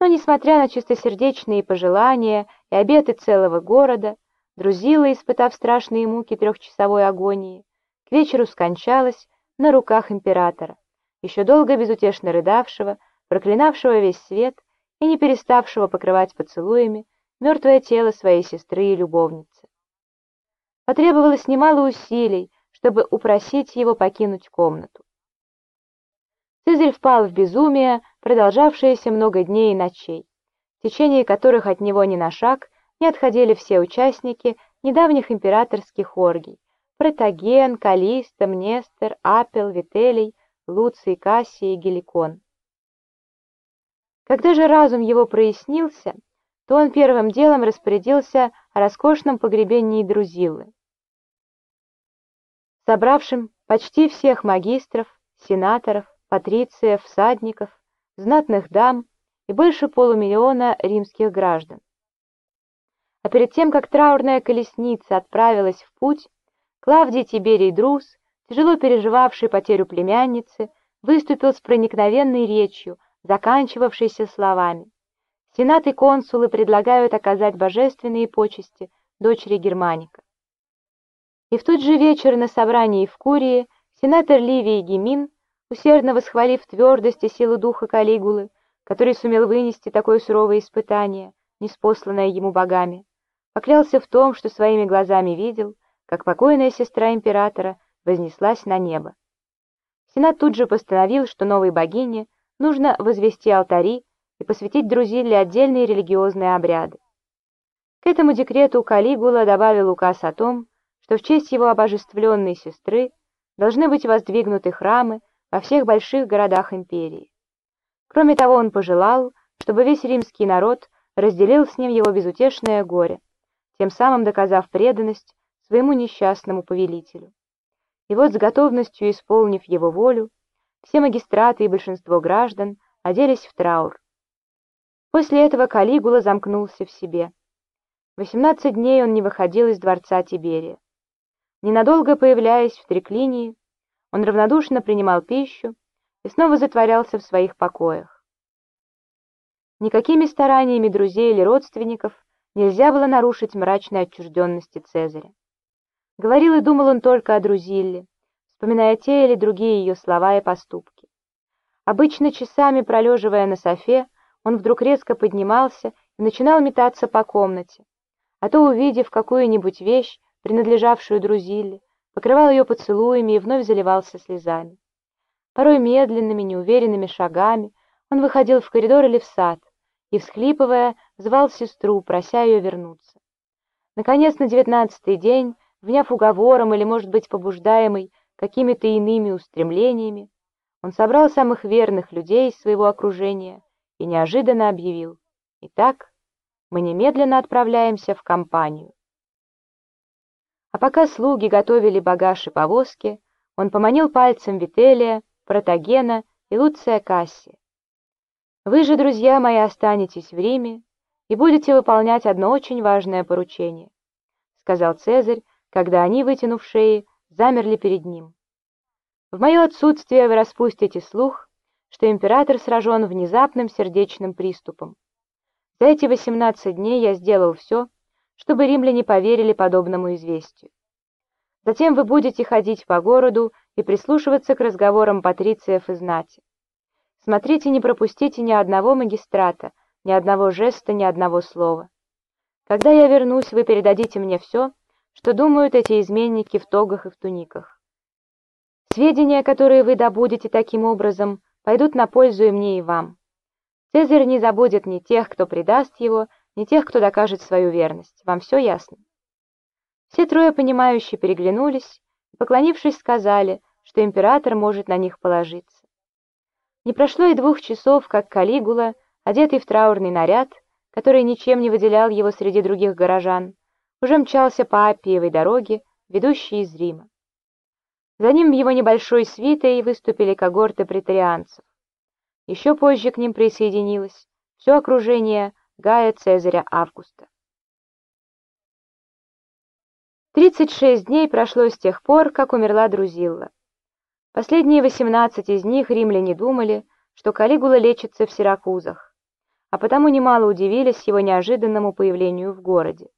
Но, несмотря на чистосердечные пожелания и обеты целого города, Друзила, испытав страшные муки трехчасовой агонии, к вечеру скончалась на руках императора, еще долго безутешно рыдавшего, проклинавшего весь свет и не переставшего покрывать поцелуями мертвое тело своей сестры и любовницы. Потребовалось немало усилий, чтобы упросить его покинуть комнату. Цезарь впал в безумие, продолжавшееся много дней и ночей, в течение которых от него ни на шаг не отходили все участники недавних императорских оргий — Протаген, Калиста, Мнестер, Апел, Вителий, Луций, Кассий и Геликон. Когда же разум его прояснился, то он первым делом распорядился о роскошном погребении Друзилы, собравшим почти всех магистров, сенаторов, патрициев, всадников, знатных дам и больше полумиллиона римских граждан. А перед тем, как траурная колесница отправилась в путь, Клавдий Тиберий Друз, тяжело переживавший потерю племянницы, выступил с проникновенной речью, заканчивавшейся словами. Сенат и консулы предлагают оказать божественные почести дочери Германика. И в тот же вечер на собрании в Курии сенатор Ливий Гемин усердно восхвалив твердость и силу духа Калигулы, который сумел вынести такое суровое испытание, неспосланное ему богами, поклялся в том, что своими глазами видел, как покойная сестра императора вознеслась на небо. Сенат тут же постановил, что новой богине нужно возвести алтари и посвятить Друзилле отдельные религиозные обряды. К этому декрету Калигула добавил указ о том, что в честь его обожествленной сестры должны быть воздвигнуты храмы во всех больших городах империи. Кроме того, он пожелал, чтобы весь римский народ разделил с ним его безутешное горе, тем самым доказав преданность своему несчастному повелителю. И вот с готовностью исполнив его волю, все магистраты и большинство граждан оделись в траур. После этого Калигула замкнулся в себе. Восемнадцать дней он не выходил из дворца Тиберия. Ненадолго появляясь в триклинии, он равнодушно принимал пищу и снова затворялся в своих покоях. Никакими стараниями друзей или родственников нельзя было нарушить мрачной отчужденности Цезаря. Говорил и думал он только о Друзилле, вспоминая те или другие ее слова и поступки. Обычно часами пролеживая на софе, он вдруг резко поднимался и начинал метаться по комнате, а то, увидев какую-нибудь вещь, принадлежавшую Друзилле, покрывал ее поцелуями и вновь заливался слезами. Порой медленными, неуверенными шагами он выходил в коридор или в сад и, всхлипывая, звал сестру, прося ее вернуться. Наконец, на девятнадцатый день, вняв уговором или, может быть, побуждаемый какими-то иными устремлениями, он собрал самых верных людей из своего окружения и неожиданно объявил «Итак, мы немедленно отправляемся в компанию». А пока слуги готовили багаж и повозки, он поманил пальцем Вителия, Протагена и Луция Касси. «Вы же, друзья мои, останетесь в Риме и будете выполнять одно очень важное поручение», сказал Цезарь, когда они, вытянув шеи, замерли перед ним. «В мое отсутствие вы распустите слух, что император сражен внезапным сердечным приступом. За эти восемнадцать дней я сделал все, чтобы римляне поверили подобному известию. Затем вы будете ходить по городу и прислушиваться к разговорам патрициев и знати. Смотрите, не пропустите ни одного магистрата, ни одного жеста, ни одного слова. Когда я вернусь, вы передадите мне все, что думают эти изменники в тогах и в туниках. Сведения, которые вы добудете таким образом, пойдут на пользу и мне, и вам. Цезарь не забудет ни тех, кто предаст его, ни тех, кто докажет свою верность. Вам все ясно?» Все трое понимающие переглянулись и, поклонившись, сказали, что император может на них положиться. Не прошло и двух часов, как Калигула, одетый в траурный наряд, который ничем не выделял его среди других горожан, уже мчался по Аппиевой дороге, ведущей из Рима. За ним его небольшой свитой выступили когорты претарианцев. Еще позже к ним присоединилось все окружение Гая Цезаря Августа. 36 дней прошло с тех пор, как умерла Друзилла. Последние 18 из них римляне думали, что Калигула лечится в Сиракузах, а потому немало удивились его неожиданному появлению в городе.